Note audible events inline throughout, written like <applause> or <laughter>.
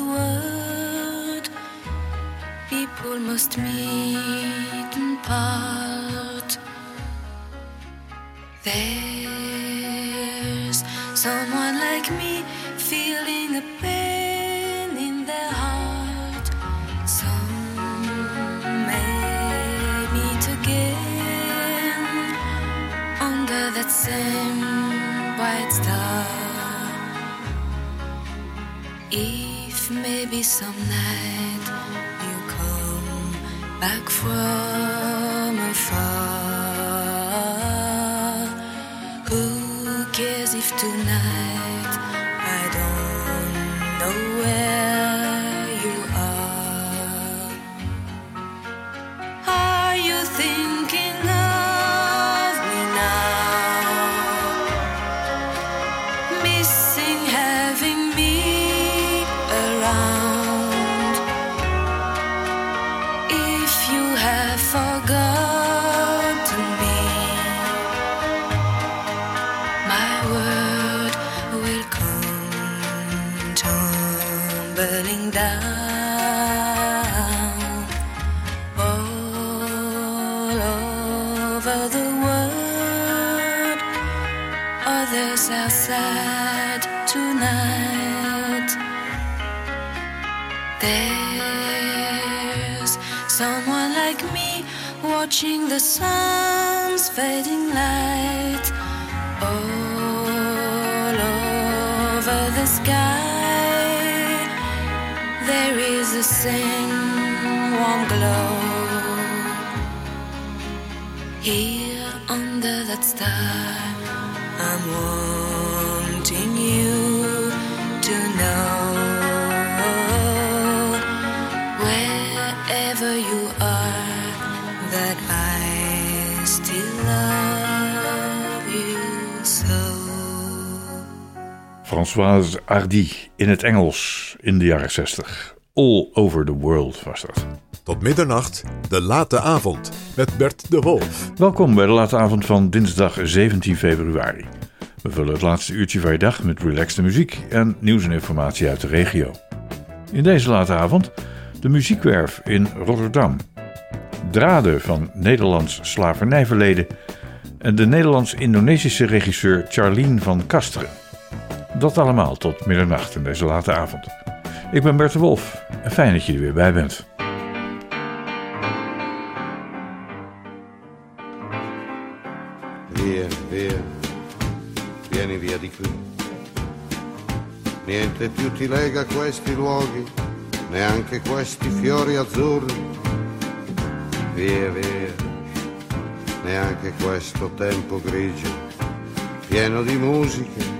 the world, people must meet and part. Some night you come back from afar, who cares if tonight watching the sun's fading light all over the sky. There is the same warm glow here under that star. I'm wanting you to know Françoise Hardy in het Engels in de jaren 60. All over the world was dat. Tot middernacht, de late avond met Bert de Wolf. Welkom bij de late avond van dinsdag 17 februari. We vullen het laatste uurtje van je dag met relaxte muziek en nieuws en informatie uit de regio. In deze late avond de muziekwerf in Rotterdam. Draden van Nederlands slavernijverleden en de Nederlands-Indonesische regisseur Charlene van Kasteren. Dat allemaal tot middernacht in deze late avond. Ik ben Bert de Wolf en fijn dat je er weer bij bent. Via, via, vieni via di qui. Niente più ti lega questi luoghi, neanche questi fiori azzurri. Via, via, neanche questo tempo grigio, pieno di musiche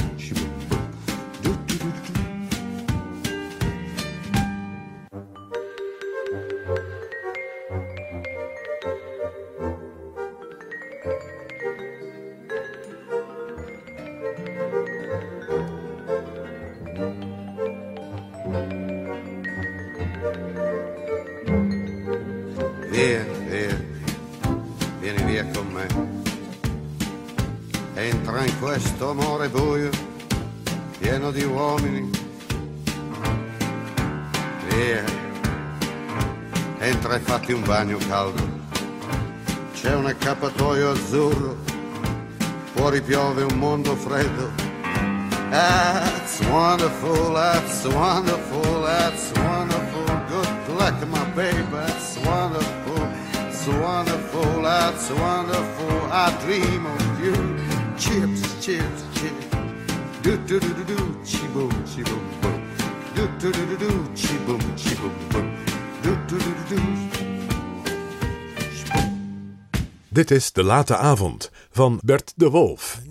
mondo freddo. That's wonderful, that's wonderful, that's wonderful. Good luck, my baby, that's wonderful, it's wonderful, that's wonderful. I dream of you. Chips, chips, chips. Do do do do do, chi boom, chi boom boom. Do do do do do, chi boom, chi boom boom. Do do do do do. Dit is De Late Avond van Bert de Wolf.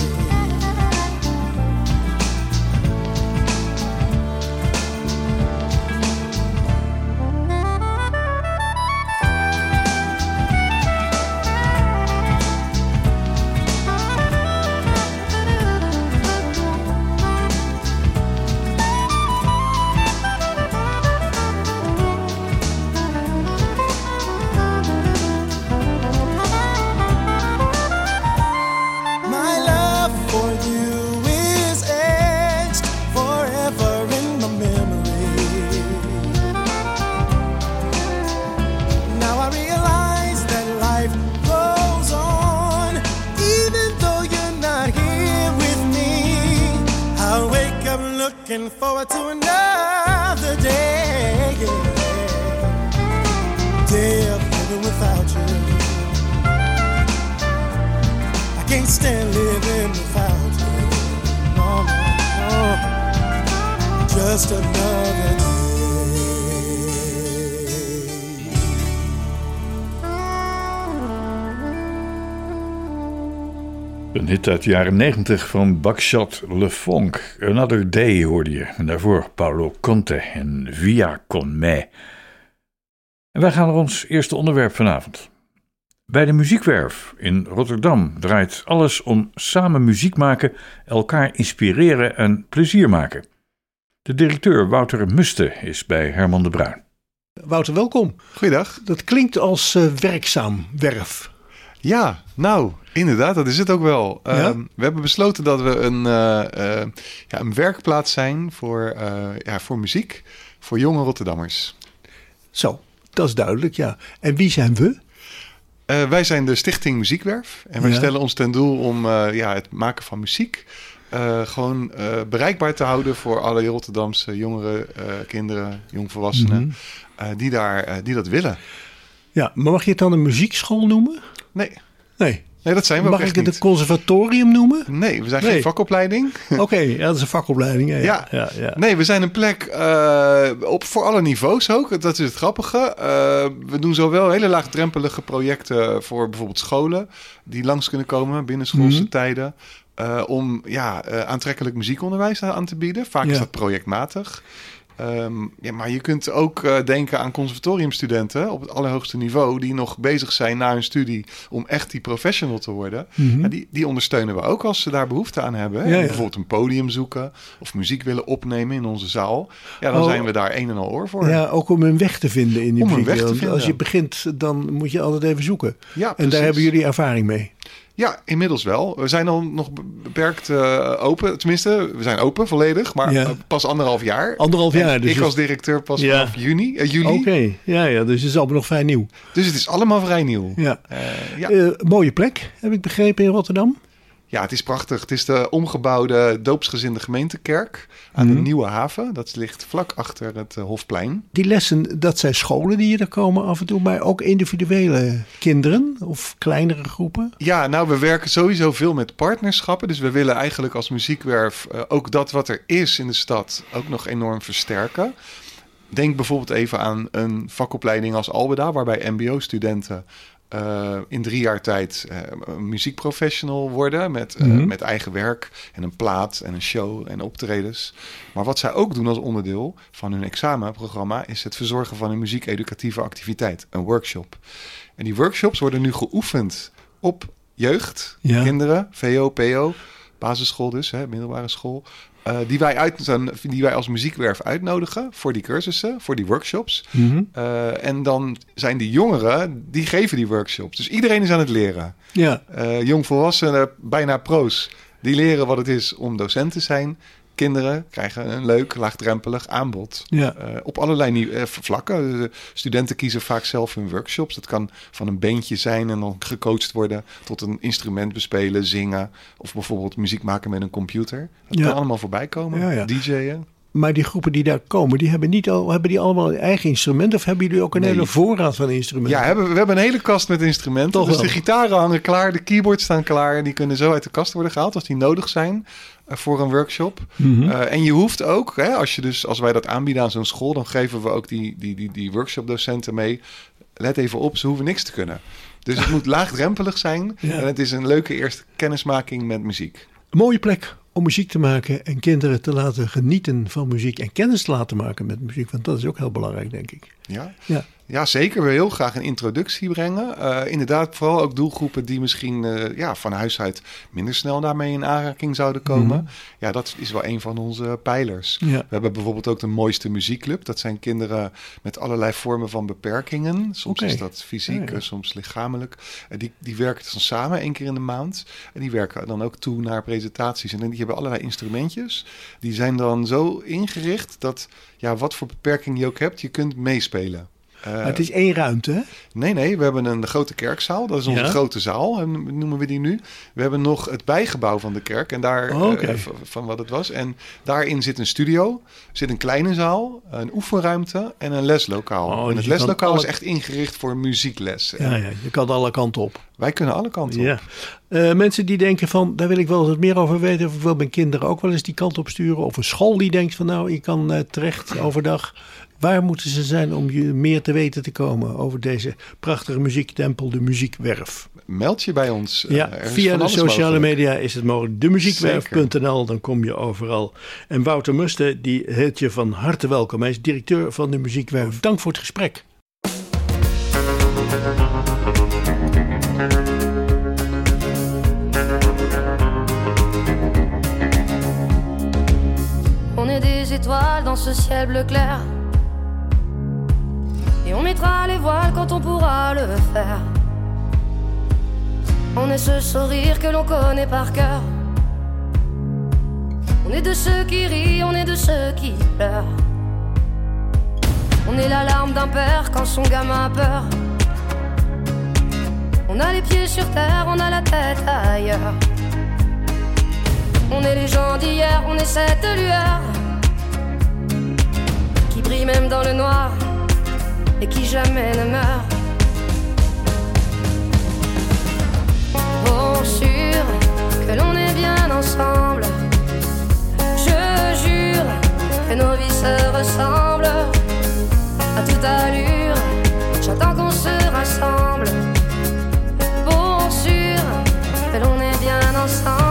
Een hit uit de jaren 90 van Buckshot Le Funk. Another Day hoorde je. En daarvoor Paolo Conte en Via Con Me. En wij gaan naar ons eerste onderwerp vanavond. Bij de Muziekwerf in Rotterdam draait alles om samen muziek maken, elkaar inspireren en plezier maken. De directeur Wouter Muste is bij Herman de Bruin. Wouter, welkom. Goeiedag. Dat klinkt als eh, werkzaam werf. Ja, nou, inderdaad, dat is het ook wel. Ja? Ehm, we hebben besloten dat we een, eh, eh, ja, een werkplaats zijn voor, eh, ja, voor muziek, voor jonge Rotterdammers. Zo, dat is duidelijk, ja. En wie zijn we? Wij zijn de Stichting Muziekwerf en wij Ja. stellen ons ten doel om ja, het maken van muziek gewoon bereikbaar te houden voor alle Rotterdamse jongeren, kinderen, jongvolwassenen eh, die, daar, die dat willen. Ja, maar mag je het dan een muziekschool noemen? Nee, Nee. Nee, dat zijn we Mag ook ik het een conservatorium noemen? Nee, we zijn Nee. geen vakopleiding. <laughs> Oké, ja, dat is een vakopleiding. Ja, ja. Ja. Nee, we zijn een plek eh, op, voor alle niveaus ook. Dat is het grappige. Eh, we doen zowel hele laagdrempelige projecten voor bijvoorbeeld scholen... die langs kunnen komen binnen schoolse Mhm. tijden... eh, om ja, aantrekkelijk muziekonderwijs aan te bieden. Vaak is dat projectmatig. Ehm, ja, maar je kunt ook eh, denken aan conservatoriumstudenten op het allerhoogste niveau... die nog bezig zijn na hun studie om echt die professional te worden. Mhm. Ja, die, die ondersteunen we ook als ze daar behoefte aan hebben. hè. Ja, ja. Bijvoorbeeld een podium zoeken of muziek willen opnemen in onze zaal. Ja, dan Oh. zijn we daar een en al oor voor. Ja, ook om een weg te vinden in die Om een muziek. weg te Want vinden. Als je begint, dan moet je altijd even zoeken. Ja, en daar hebben jullie ervaring mee. Ja, inmiddels wel. We zijn al nog be- beperkt eh, open. Tenminste, we zijn open volledig, maar Ja. eh, pas anderhalf jaar. Anderhalf jaar. En Dus ik als directeur pas Ja. vanaf juni, eh, juli. Oké, ja, ja, dus het is allemaal nog vrij nieuw. Dus het is allemaal vrij nieuw. Ja. Ja. Mooie plek, heb ik begrepen, in Rotterdam. Ja, het is prachtig. Het is de omgebouwde doopsgezinde gemeentekerk aan Mhm. de Nieuwe Haven. Dat ligt vlak achter het eh, Hofplein. Die lessen, dat zijn scholen die er komen af en toe, maar ook individuele kinderen of kleinere groepen. Ja, nou, we werken sowieso veel met partnerschappen. Dus we willen eigenlijk als muziekwerf eh, ook dat wat er is in de stad ook nog enorm versterken. Denk bijvoorbeeld even aan een vakopleiding als Albeda, waarbij MBO-studenten eh, in drie jaar tijd een muziekprofessional worden met, eh, Mhm. met eigen werk en een plaat en een show en optredens. Maar wat zij ook doen als onderdeel van hun examenprogramma is het verzorgen van een muziekeducatieve activiteit, een workshop. En die workshops worden nu geoefend op jeugd, Ja. kinderen, VO, PO, basisschool dus, hè, middelbare school. Eh, die, wij uit, die wij als muziekwerf uitnodigen voor die cursussen, voor die workshops. Mhm. Eh, en dan zijn die jongeren, die geven die workshops. Dus iedereen is aan het leren. Ja, Eh jongvolwassenen, bijna pro's, die leren wat het is om docent te zijn. Kinderen krijgen een leuk, laagdrempelig aanbod. ja. Eh, op allerlei nie- eh, vlakken. De studenten kiezen vaak zelf hun workshops. Dat kan van een bandje zijn en dan gecoacht worden tot een instrument bespelen, zingen. Of bijvoorbeeld muziek maken met een computer. Dat Ja. kan allemaal voorbij komen. Ja, ja. DJ'en. Maar die groepen die daar komen, die hebben, niet al, hebben die allemaal een eigen instrument? Of hebben jullie ook een Nee. hele voorraad van instrumenten? Ja, hebben, we hebben een hele kast met instrumenten. Toch dus wel. de gitaren hangen klaar, de keyboards staan klaar. En die kunnen zo uit de kast worden gehaald als die nodig zijn eh, voor een workshop. Mhm. Eh, en je hoeft ook, hè, als, je dus, als wij dat aanbieden aan zo'n school, dan geven we ook die, die, die, die workshopdocenten mee. Let even op, ze hoeven niks te kunnen. Dus het <laughs> moet laagdrempelig zijn. Ja. En het is een leuke eerste kennismaking met muziek. Een mooie plek om muziek te maken en kinderen te laten genieten van muziek en kennis te laten maken met muziek. Want dat is ook heel belangrijk, denk ik. Ja, Ja. Ja zeker. We heel graag een introductie brengen. Eh, inderdaad, vooral ook doelgroepen die misschien eh, ja, van huis uit minder snel daarmee in aanraking zouden komen. Ja, dat is wel een van onze pijlers. Ja. We hebben bijvoorbeeld ook de mooiste muziekclub. Dat zijn kinderen met allerlei vormen van beperkingen. Soms is dat fysiek, Ja, ja. soms lichamelijk. En die, die werken dan samen één keer in de maand. En die werken dan ook toe naar presentaties. En die hebben allerlei instrumentjes. Die zijn dan zo ingericht dat, ja, wat voor beperking je ook hebt, je kunt meespelen. Eh, Maar het is één ruimte, hè? Nee, nee, we hebben een grote kerkzaal. Dat is onze Ja? grote zaal, noemen we die nu. We hebben nog het bijgebouw van de kerk en daar Oh, oké. eh, van wat het was. En daarin zit een studio, zit een kleine zaal, een oefenruimte en een leslokaal. Oh, en dus het kan leslokaal alle- is echt ingericht voor muziekles. Ja, ja, je kan alle kanten op. Wij kunnen alle kanten op. Ja. Eh, mensen die denken van, daar wil ik wel eens wat meer over weten. Of ik wil mijn kinderen ook wel eens die kant op sturen. Of een school die denkt van, nou, je kan terecht overdag. Waar moeten ze zijn om je meer te weten te komen over deze prachtige muziektempel, de Muziekwerf? Meld je bij ons. eh, Ja, via de sociale mogelijk. media is het mogelijk. Demuziekwerf.nl, dan kom je overal. En Wouter Musten, die heet je van harte welkom. Hij is directeur van de Muziekwerf. Dank voor het gesprek. On est des étoiles dans ce ciel bleu clair. Quand on pourra le faire. On est ce sourire que l'on connaît par cœur. On est de ceux qui rient, on est de ceux qui pleurent. On est la larme d'un père quand son gamin a peur. On a les pieds sur terre, on a la tête ailleurs. On est les gens d'hier, on est cette lueur qui brille même dans le noir et qui jamais ne meurt. Bon, sûr que l'on est bien ensemble. Je jure que nos vies se ressemblent. À toute allure, j'attends qu'on se rassemble. Bon, sûr que l'on est bien ensemble.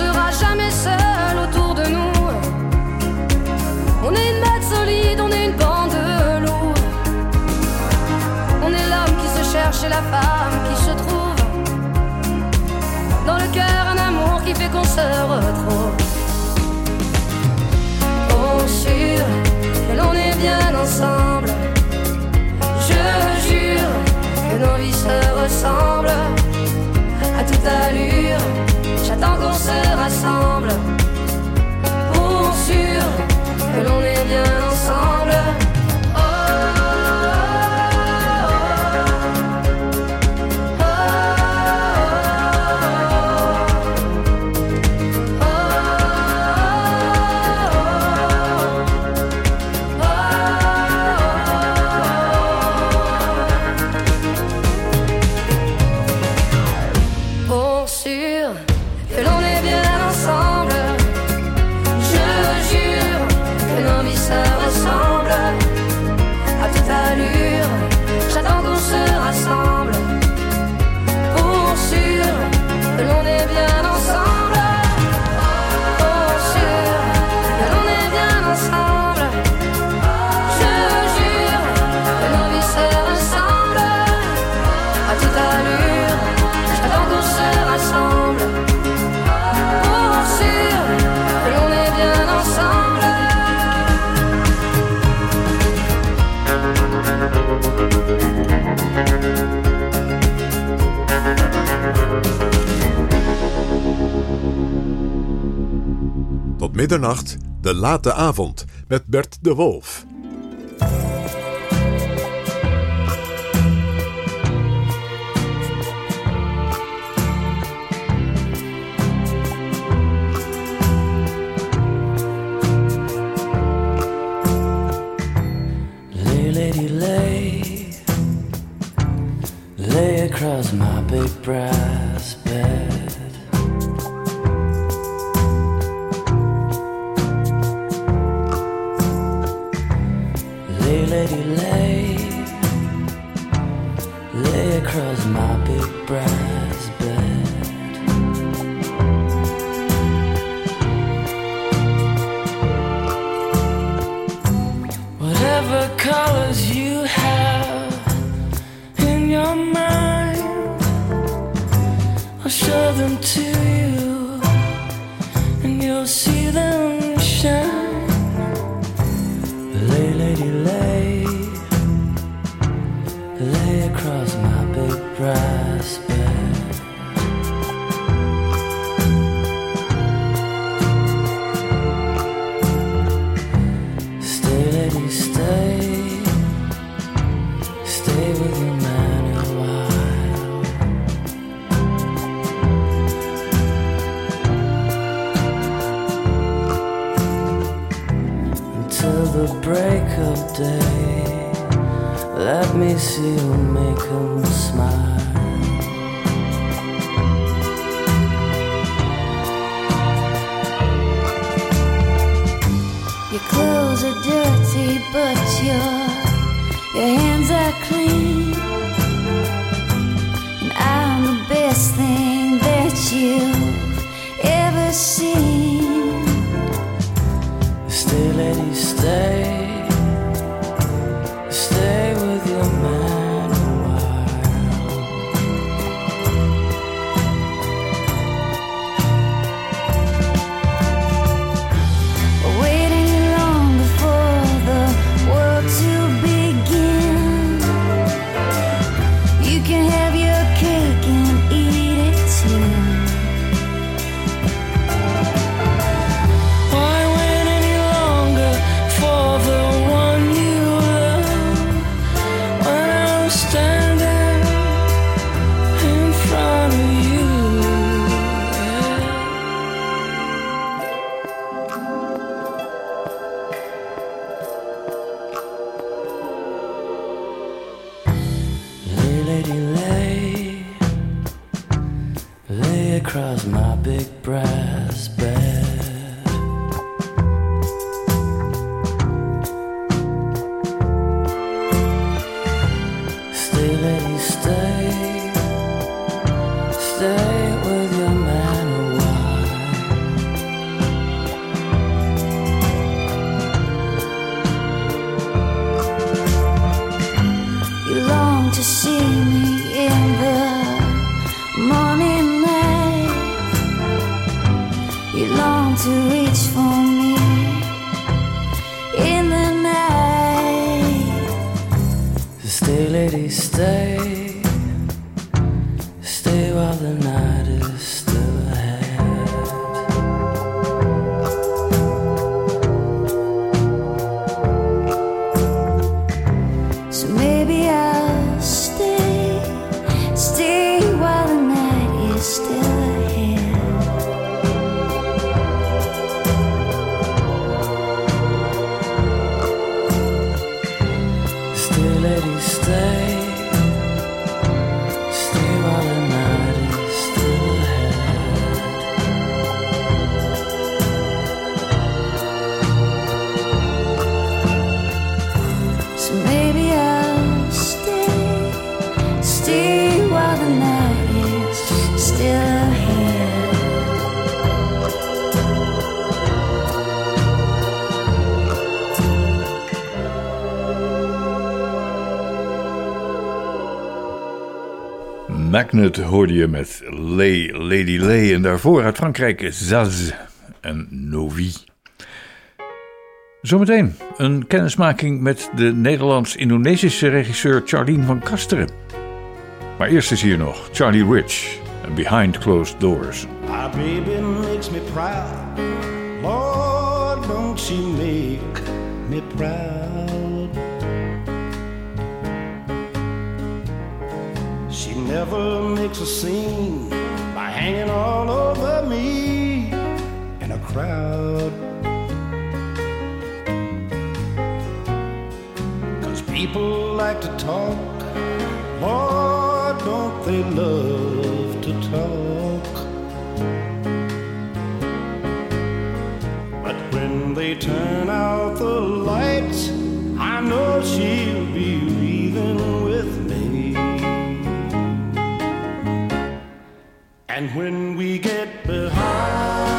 On ne sera jamais seul autour de nous. On est une bête solide, on est une bande de loups. On est l'homme qui se cherche et la femme qui se trouve. Dans le cœur, un amour qui fait qu'on se retrouve. middernacht, de late avond met Bert de Wolf. Lay, lady, lay, lay across my big brass bed. Magnet hoorde je met Lay, Lady Lay en daarvoor uit Frankrijk Zaz en Novi. Zometeen een kennismaking met de Nederlands-Indonesische regisseur Charlene van Kasteren. Maar eerst is hier nog Charlie Rich en Behind Closed Doors. My baby makes me proud. Lord, don't she make me proud? Never makes a scene by hanging all over me in a crowd. Cause people like to talk. Lord, don't they love to talk? But when they turn out the lights, I know she'll be And when we get behind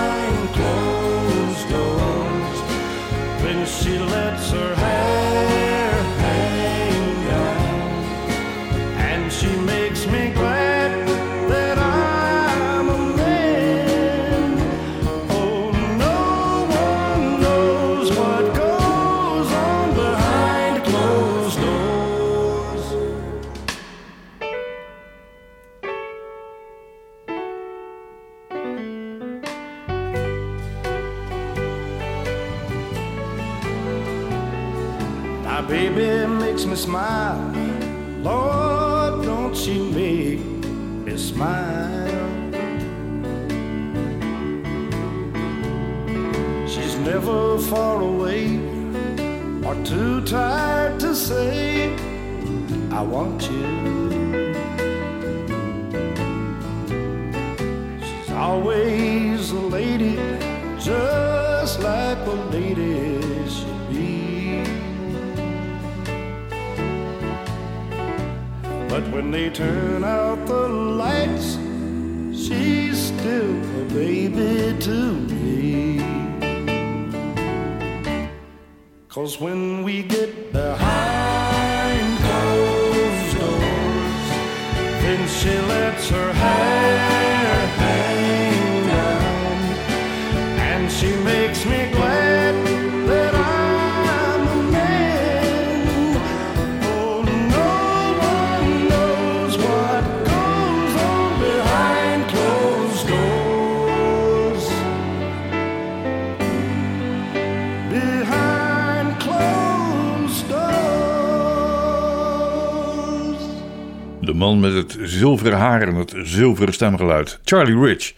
het zilveren haar en het zilveren stemgeluid, Charlie Rich,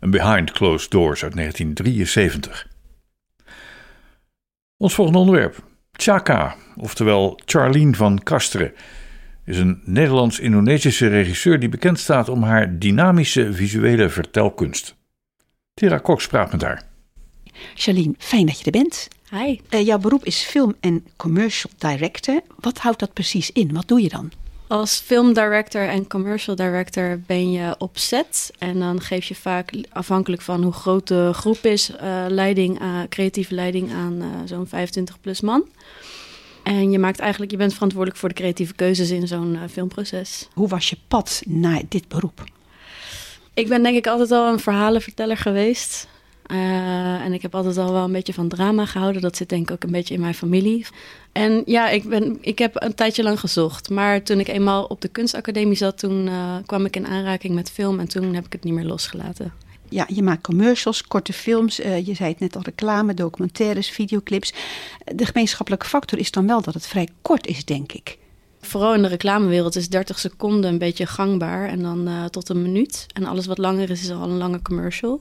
en Behind Closed Doors uit 1973. Ons volgende onderwerp, Chaka, oftewel Charlene van Kasteren, is een Nederlands-Indonesische regisseur die bekend staat om haar dynamische visuele vertelkunst. Tira Cox praat met haar. Charlene, fijn dat je er bent. Hi. Eh, jouw beroep is film- en commercial director. Wat houdt dat precies in? Wat doe je dan? Als filmdirector en commercial director ben je op set. En dan geef je vaak, afhankelijk van hoe groot de groep is, eh, leiding, aan- creatieve leiding aan eh, zo'n 25 plus man. En je maakt eigenlijk, je bent verantwoordelijk voor de creatieve keuzes in zo'n eh, filmproces. Hoe was je pad naar dit beroep? Ik ben denk ik altijd al een verhalenverteller geweest. Eh, en ik heb altijd al wel een beetje van drama gehouden. Dat zit denk ik ook een beetje in mijn familie. En ja, ik, ben, ik heb een tijdje lang gezocht. Maar toen ik eenmaal op de kunstacademie zat, toen eh, kwam ik in aanraking met film. En toen heb ik het niet meer losgelaten. Ja, je maakt commercials, korte films. eh, je zei het net al, reclame, documentaires, videoclips. De gemeenschappelijke factor is dan wel dat het vrij kort is, denk ik. Vooral in de reclamewereld is 30 seconden een beetje gangbaar. En dan tot een minuut. En alles wat langer is, is al een lange commercial.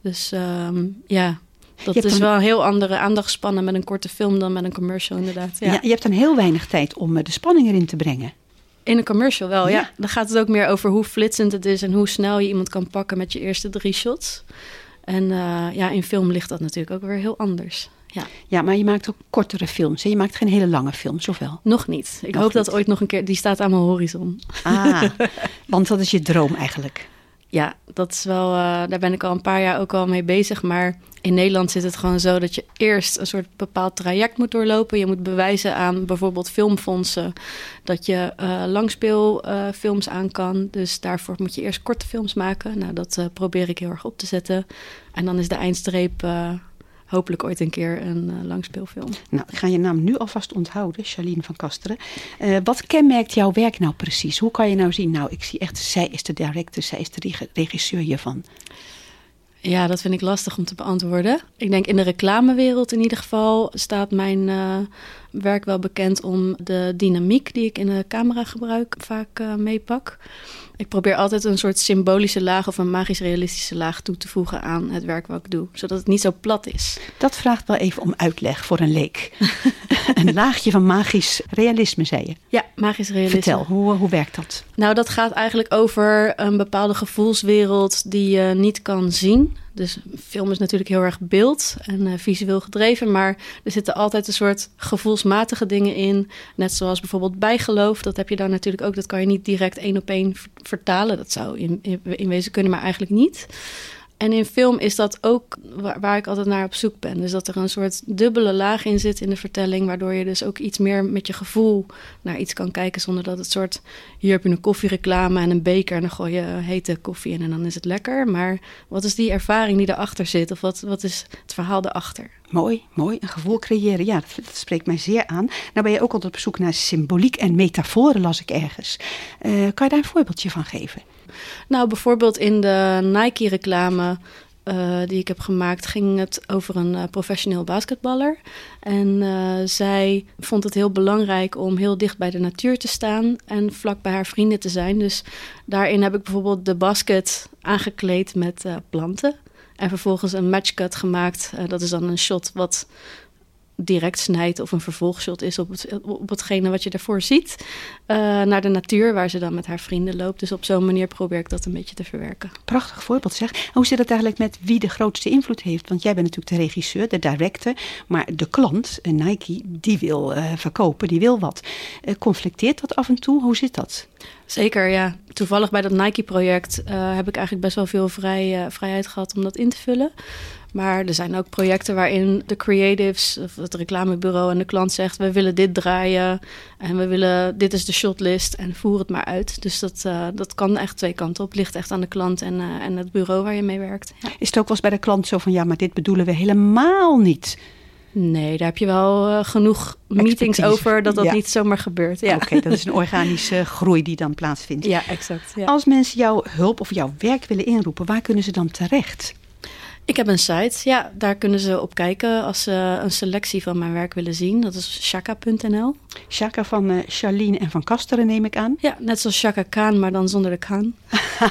Dus ehm, ja, dat is dan- wel een heel andere aandachtspannen met een korte film dan met een commercial inderdaad. Ja. Ja. je hebt dan heel weinig tijd om eh, de spanning erin te brengen. In een commercial wel, ja. Ja. Dan gaat het ook meer over hoe flitsend het is en hoe snel je iemand kan pakken met je eerste drie shots. En eh, ja, in film ligt dat natuurlijk ook weer heel anders. Ja, Ja, maar je maakt ook kortere films. Hè? Je maakt geen hele lange films, of wel? nog niet. Ik Nog hoop dat ooit nog een keer, die staat aan mijn horizon. Ah, <laughs> want dat is je droom eigenlijk. Ja, dat is wel, eh, daar ben ik al een paar jaar ook al mee bezig. Maar in Nederland zit het gewoon zo dat je eerst een soort bepaald traject moet doorlopen. Je moet bewijzen aan bijvoorbeeld filmfondsen dat je eh langspeelfilms aan kan. Dus daarvoor moet je eerst korte films maken. Nou, dat eh, probeer ik heel erg op te zetten. En dan is de eindstreep eh, hopelijk ooit een keer een eh, langspeelfilm. Nou, ik ga je naam nu alvast onthouden, Charlene van Kasteren. Eh, wat kenmerkt jouw werk nou precies? Hoe kan je nou zien, nou, ik zie echt, zij is de director, zij is de reg- regisseur hiervan. Ja, dat vind ik lastig om te beantwoorden. Ik denk in de reclamewereld in ieder geval staat mijn eh, werk wel bekend om de dynamiek die ik in de cameragebruik vaak eh, meepak. Ik probeer altijd een soort symbolische laag of een magisch-realistische laag toe te voegen aan het werk wat ik doe, zodat het niet zo plat is. Dat vraagt wel even om uitleg voor een leek. <laughs> een laagje van magisch realisme, zei je. Ja, magisch-realisme. Vertel, hoe, hoe werkt dat? Nou, dat gaat eigenlijk over een bepaalde gevoelswereld die je niet kan zien. Dus film is natuurlijk heel erg beeld en eh, visueel gedreven, maar er zitten altijd een soort gevoelsmatige dingen in. Net zoals bijvoorbeeld bijgeloof, dat heb je dan natuurlijk ook. Dat kan je niet direct één op één vertalen. Dat zou in, in wezen kunnen, maar eigenlijk niet. En in film is dat ook waar, waar ik altijd naar op zoek ben. Dus dat er een soort dubbele laag in zit in de vertelling, waardoor je dus ook iets meer met je gevoel naar iets kan kijken, zonder dat het soort hier heb je een koffiereclame en een beker en dan gooi je hete koffie in en dan is het lekker. Maar wat is die ervaring die erachter zit? Of wat, wat is het verhaal erachter? Mooi, mooi. Een gevoel creëren. Ja, dat, spreekt mij zeer aan. Nou ben je ook altijd op zoek naar symboliek en metaforen, las ik ergens. Eh, kan je daar een voorbeeldje van geven? Nou, bijvoorbeeld in de Nike-reclame eh, die ik heb gemaakt, ging het over een eh, professioneel basketballer. En eh, zij vond het heel belangrijk om heel dicht bij de natuur te staan en vlak bij haar vrienden te zijn. Dus daarin heb ik bijvoorbeeld de basket aangekleed met planten. En vervolgens een matchcut gemaakt. Dat is dan een shot wat direct snijdt of een vervolgshot is op, het, op hetgene wat je daarvoor ziet. eh, naar de natuur waar ze dan met haar vrienden loopt. Dus op zo'n manier probeer ik dat een beetje te verwerken. Prachtig voorbeeld zeg. En hoe zit het eigenlijk met wie de grootste invloed heeft? Want jij bent natuurlijk de regisseur, de director. Maar de klant, eh, Nike, die wil eh, verkopen, die wil wat. Eh, conflicteert dat af en toe? Hoe zit dat? Zeker, ja. Toevallig bij dat Nike-project heb ik eigenlijk best wel veel vrij, vrijheid gehad om dat in te vullen. Maar er zijn ook projecten waarin de creatives, of het reclamebureau en de klant zegt: we willen dit draaien en we willen dit is de shotlist en voer het maar uit. Dus dat, eh, dat kan echt twee kanten op. Ligt echt aan de klant en, eh, en het bureau waar je mee werkt. Ja. Is het ook wel eens bij de klant zo van ja, maar dit bedoelen we helemaal niet? Nee, daar heb je wel eh, genoeg meetings Expertise. over dat dat Ja. niet zomaar gebeurt. Ja, Oké, <laughs> dat is een organische groei die dan plaatsvindt. ja exact. Ja. Als mensen jouw hulp of jouw werk willen inroepen, waar kunnen ze dan terecht? Ik heb een site, ja, daar kunnen ze op kijken als ze een selectie van mijn werk willen zien. Dat is shaka.nl. Shaka van eh, Charlene en van Kasteren neem ik aan. Ja, net zoals Shaka Khan, maar dan zonder de Khan.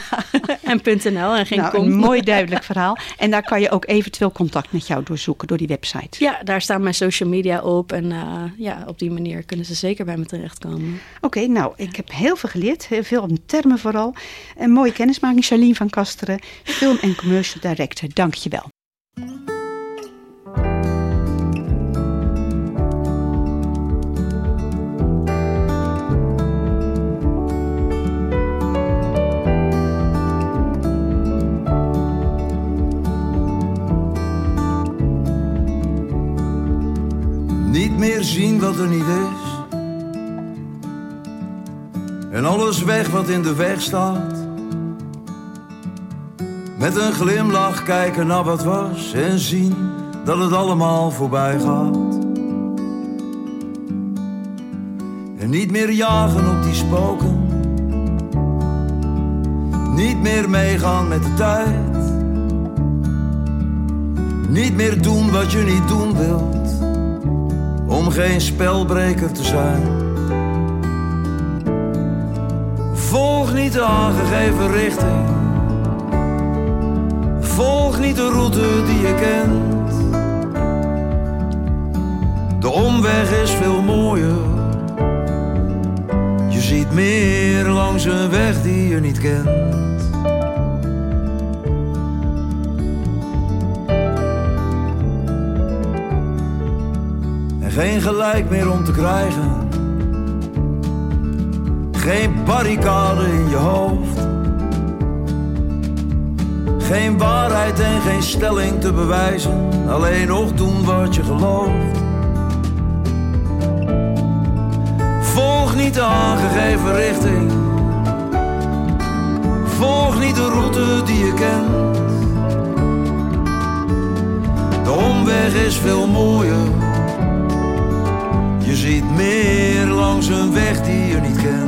<laughs> en .nl en geen nou, kom. een mooi duidelijk verhaal. En daar kan je ook eventueel contact met jou doorzoeken door die website. Ja, daar staan mijn social media op. En eh, ja, op die manier kunnen ze zeker bij me terechtkomen. Oké, nou, ik heb heel veel geleerd. Heel veel om termen vooral. Een mooie kennismaking, Charlene van Kasteren, film- en commercial director. Dank je Niet meer zien wat er niet is. En alles weg wat in de weg staat. Met een glimlach kijken naar wat was en zien dat het allemaal voorbij gaat. En niet meer jagen op die spoken. Niet meer meegaan met de tijd. Niet meer doen wat je niet doen wilt. Om geen spelbreker te zijn. Volg niet de aangegeven richting. Volg niet de route die je kent. De omweg is veel mooier. Je ziet meer langs een weg die je niet kent. En geen gelijk meer om te krijgen. Geen barricade in je hoofd. Geen waarheid en geen stelling te bewijzen. Alleen nog doen wat je gelooft. Volg niet de aangegeven richting. Volg niet de route die je kent. De omweg is veel mooier. Je ziet meer langs een weg die je niet kent.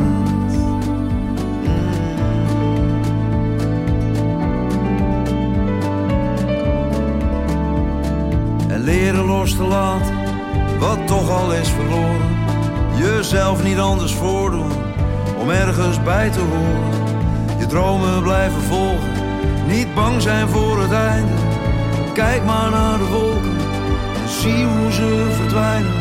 En leren los te laten wat toch al is verloren. Jezelf niet anders voordoen om ergens bij te horen. Je dromen blijven volgen, niet bang zijn voor het einde. Kijk maar naar de wolken en zie hoe ze verdwijnen.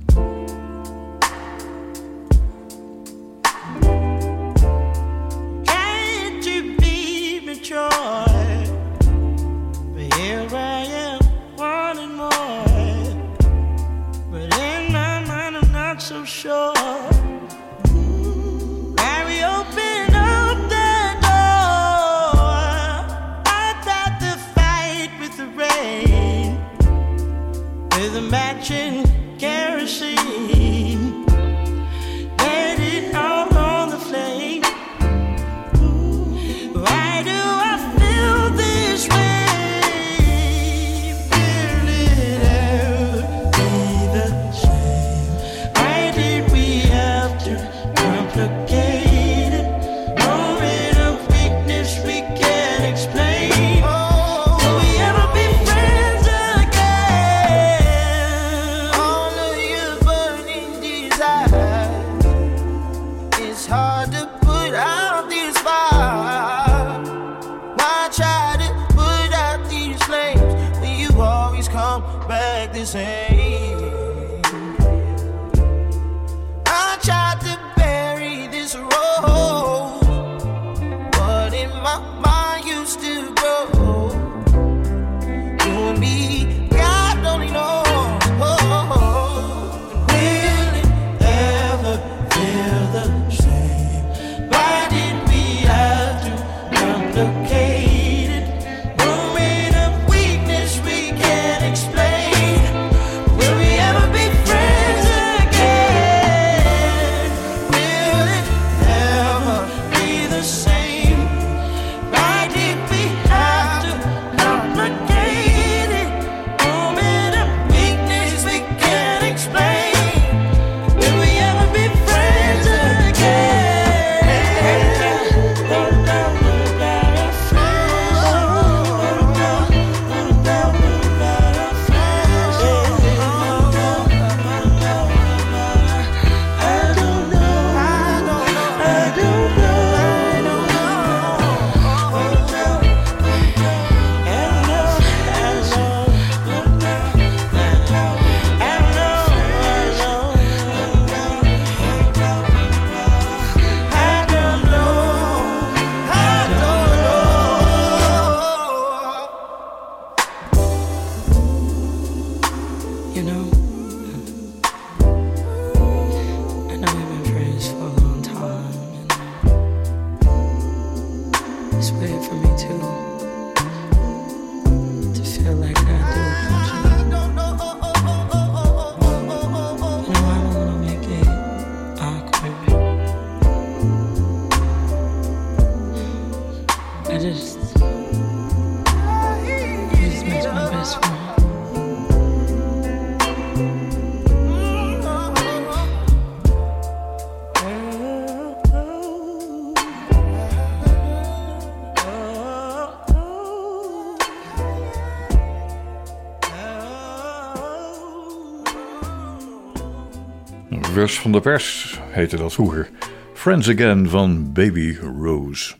Van de pers heette dat vroeger. Friends Again van Baby Rose.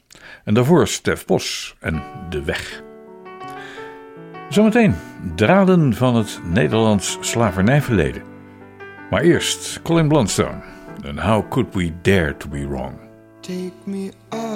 En daarvoor Stef Bos en De Weg. Zometeen draden van het Nederlands slavernijverleden. Maar eerst Colin Blunstone en How Could We Dare To Be Wrong. Take me up,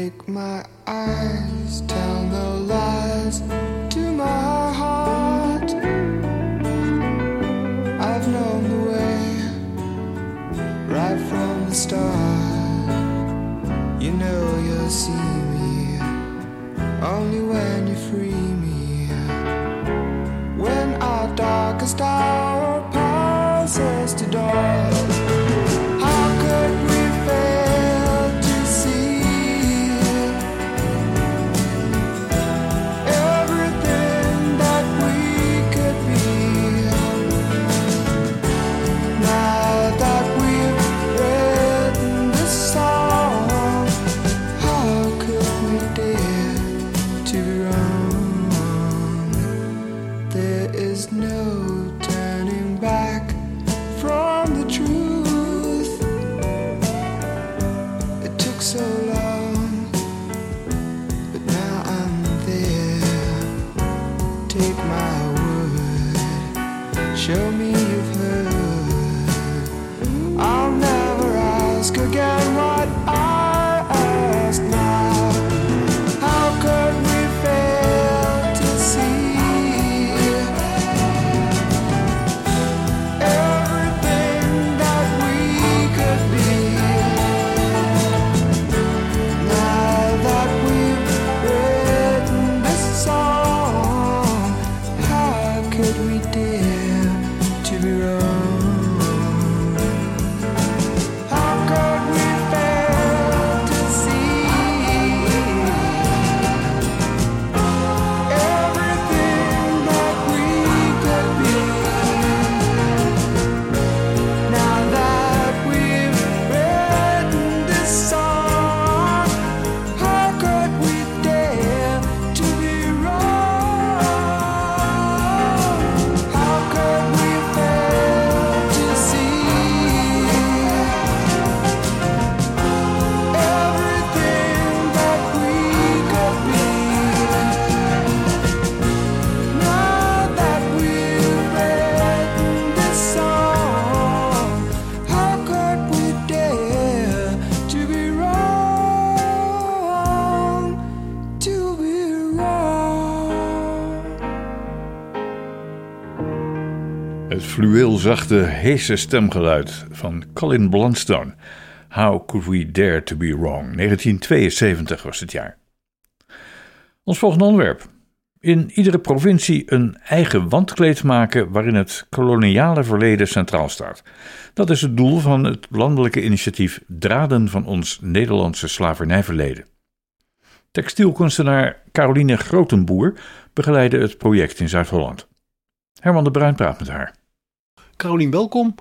Make my eyes tell no lies to my heart. I've known the way right from the start. You know you'll see fluweelzachte, heese stemgeluid van Colin Blunstone. How Could We Dare To Be Wrong? 1972 was het jaar. Ons volgende onderwerp. In iedere provincie een eigen wandkleed maken waarin het koloniale verleden centraal staat. Dat is het doel van het landelijke initiatief Draden van ons Nederlandse slavernijverleden. Textielkunstenaar Caroline Grotenboer begeleidde het project in Zuid-Holland. Herman de Bruin praat met haar. Carolien, welkom.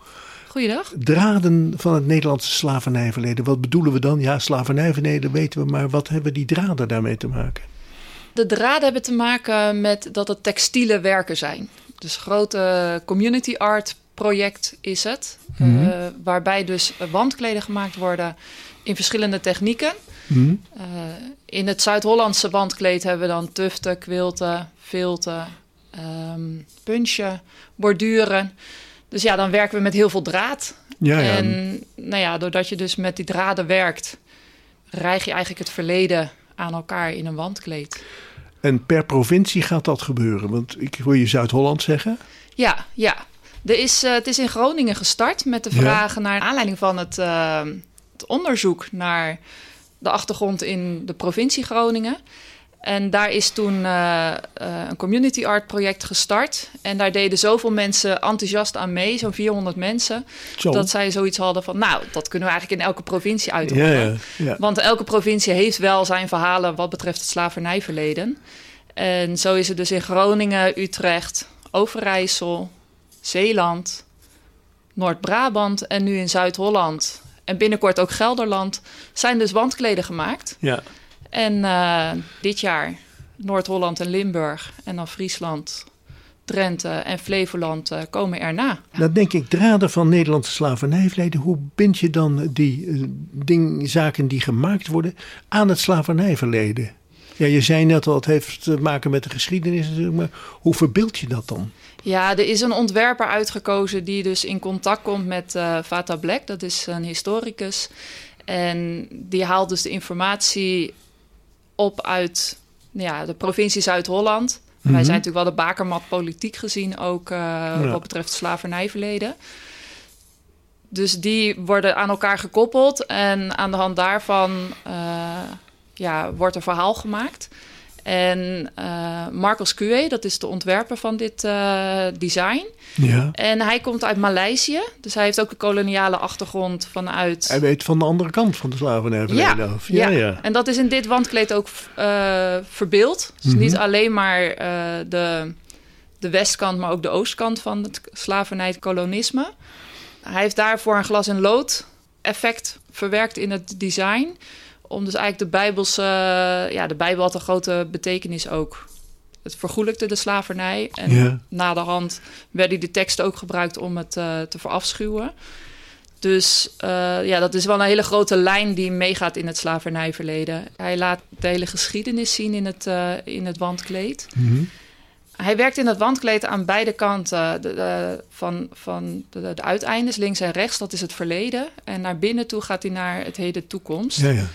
Goeiedag. Draden van het Nederlandse slavernijverleden. Wat bedoelen we dan? Ja, slavernijverleden weten we, maar wat hebben die draden daarmee te maken? De draden hebben te maken met dat het textiele werken zijn. Dus grote community art project is het. Mhm. eh, waarbij dus wandkleden gemaakt worden in verschillende technieken. Hm? Eh, in het Zuid-Hollandse wandkleed hebben we dan tuften, quilten, vilten, eh, ehm punchen, borduren. Dus ja, dan werken we met heel veel draad. Ja, ja. En nou ja, doordat je dus met die draden werkt, rijg je eigenlijk het verleden aan elkaar in een wandkleed. En per provincie gaat dat gebeuren. Want ik hoor je Zuid-Holland zeggen. Ja, ja. Er is, eh, het is in Groningen gestart met de Ja. vragen naar aanleiding van het, eh, het onderzoek naar de achtergrond in de provincie Groningen. En daar is toen eh, eh, een community art project gestart. En daar deden zoveel mensen enthousiast aan mee, zo'n 400 mensen. Dat zij zoiets hadden van, nou, dat kunnen we eigenlijk in elke provincie uitrollen. Ja, ja, ja. Want elke provincie heeft wel zijn verhalen wat betreft het slavernijverleden. En zo is het dus in Groningen, Utrecht, Overijssel, Zeeland, Noord-Brabant en nu in Zuid-Holland. En binnenkort ook Gelderland zijn dus wandkleden gemaakt. Ja. En eh, dit jaar Noord-Holland en Limburg en dan Friesland, Drenthe en Flevoland eh, komen erna. Dan denk ik, draden van Nederlandse slavernijverleden. Hoe bind je dan die eh, ding, zaken die gemaakt worden aan het slavernijverleden? Ja, je zei net al, het heeft te maken met de geschiedenis natuurlijk. Maar hoe verbeeld je dat dan? Ja, er is een ontwerper uitgekozen die dus in contact komt met Vata Black. Dat is een historicus. En die haalt dus de informatie op uit nou ja, de provincie Zuid-Holland. Mhm. Wij zijn natuurlijk wel de bakermat politiek gezien, ook eh, Ja. wat betreft slavernijverleden. Dus die worden aan elkaar gekoppeld en aan de hand daarvan eh, ja, wordt een verhaal gemaakt. En eh Marcos Cue, dat is de ontwerper van dit eh, design. Ja. En hij komt uit Maleisië, dus hij heeft ook een koloniale achtergrond vanuit. Hij weet van de andere kant van de slavernijverleden af. Ja, ja. En dat is in dit wandkleed ook eh, verbeeld. Dus Mhm. niet alleen maar de, de westkant, maar ook de oostkant van het slavernij-kolonisme. Hij heeft daarvoor een glas en lood effect verwerkt in het design. Om dus eigenlijk de Bijbelse... ja, de Bijbel had een grote betekenis ook. Het vergoelijkte de slavernij. En Ja. naderhand werden die teksten ook gebruikt om het eh, te verafschuwen. Dus eh, ja, dat is wel een hele grote lijn die meegaat in het slavernijverleden. Hij laat de hele geschiedenis zien in het, eh, in het wandkleed. Mhm. Hij werkt in het wandkleed aan beide kanten de, de- van, van de, de uiteindes, links en rechts. Dat is het verleden. En naar binnen toe gaat hij naar het heden toekomst. Ja, ja.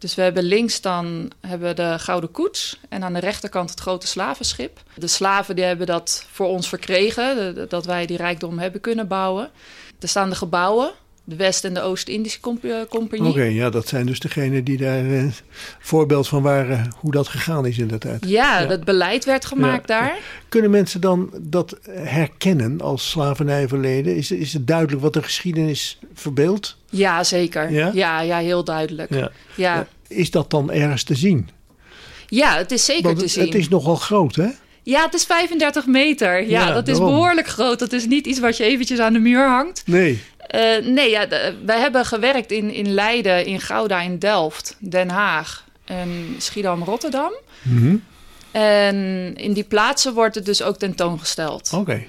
Dus we hebben links dan hebben we de Gouden Koets en aan de rechterkant het grote slavenschip. De slaven die hebben dat voor ons verkregen, dat wij die rijkdom hebben kunnen bouwen. Er staan de gebouwen, de West- en de Oost-Indische eh, Compagnie. Oké, ja, dat zijn dus degenen die daar eh, voorbeeld van waren hoe dat gegaan is in de tijd. Ja, dat beleid werd gemaakt Ja. daar. Kunnen mensen dan dat herkennen als slavernijverleden? Is, is het duidelijk wat de geschiedenis verbeeldt? Ja, zeker. Ja? Ja, ja, heel duidelijk. Ja. Ja. Is dat dan ergens te zien? Ja, het is zeker Want te het, zien. het is nogal groot, hè? Ja, het is 35 meter. Ja, Ja, dat is behoorlijk groot. Dat is niet iets wat je eventjes aan de muur hangt. Nee. Eh, nee, ja, wij hebben gewerkt in, in Leiden, in Gouda, in Delft, Den Haag en Schiedam, Rotterdam. Mhm. En in die plaatsen wordt het dus ook tentoongesteld. Oké.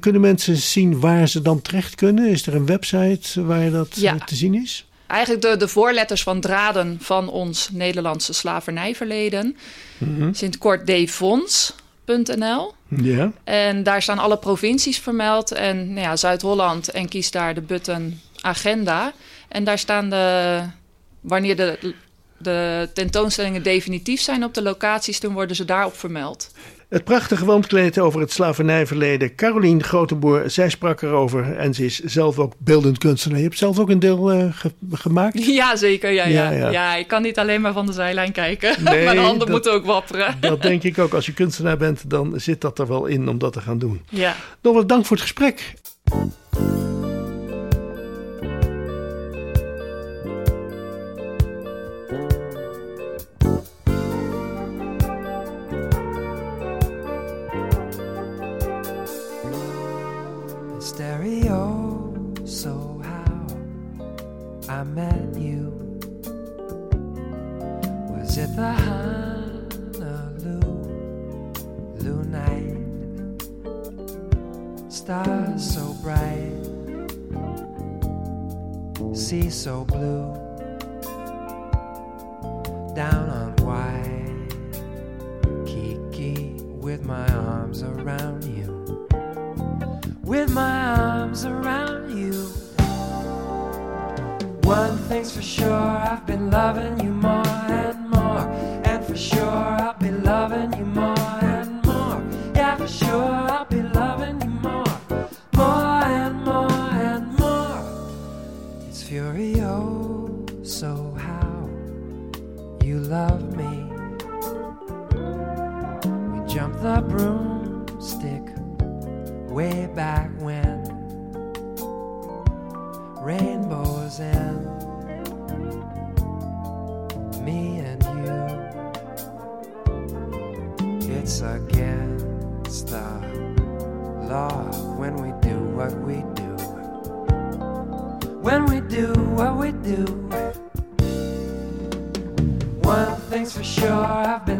Kunnen mensen zien waar ze dan terecht kunnen? Is er een website waar dat Ja. eh, te zien is? Eigenlijk de, de voorletters van draden van ons Nederlandse slavernijverleden. Mhm. Sint Kort Ja. En daar staan alle provincies vermeld. En nou ja, Zuid-Holland en kies daar de button agenda. En daar staan de, wanneer de, de tentoonstellingen definitief zijn op de locaties, dan worden ze daarop vermeld. Het prachtige wandkleed over het slavernijverleden. Carolien Groteboer, zij sprak erover en ze is zelf ook beeldend kunstenaar. Je hebt zelf ook een deel eh, ge- gemaakt? <laughs> Ja, zeker. Ja, ja. Ja, Ja, ja. ik kan niet alleen maar van de zijlijn kijken. <laughs> Nee, Mijn handen dat- moeten ook wapperen. Dat <laughs> denk ik ook. Als je kunstenaar bent, dan zit dat er wel in om dat te gaan doen. Ja. Nog dank voor het gesprek. I met you? Was it the Honolulu night? Stars so bright, sea so blue, down on Waikiki with my arms around you, with my arms around you. One thing's for sure, I've been loving you more and more. And for sure, I'll be loving you more and more. Yeah, for sure, I'll be loving you more. More and more and more. It's Furio, so how you love me. We jumped the broomstick way back when. Rainbows and against the law when we do what we do. When we do what we do. One thing's for sure, I've been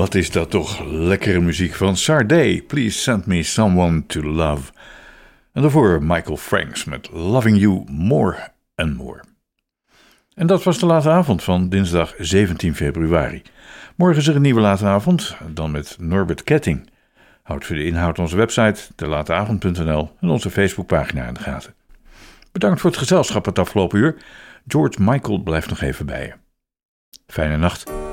Wat is dat toch lekkere muziek van Sade. Please send me someone to love. En daarvoor Michael Franks met Loving You More and More. En dat was de late avond van dinsdag 17 februari. Morgen is er een nieuwe late avond, dan met Norbert Ketting. Houd voor de inhoud onze website, delateavond.nl en onze Facebookpagina in de gaten. Bedankt voor het gezelschap het afgelopen uur. George Michael blijft nog even bij je. Fijne nacht.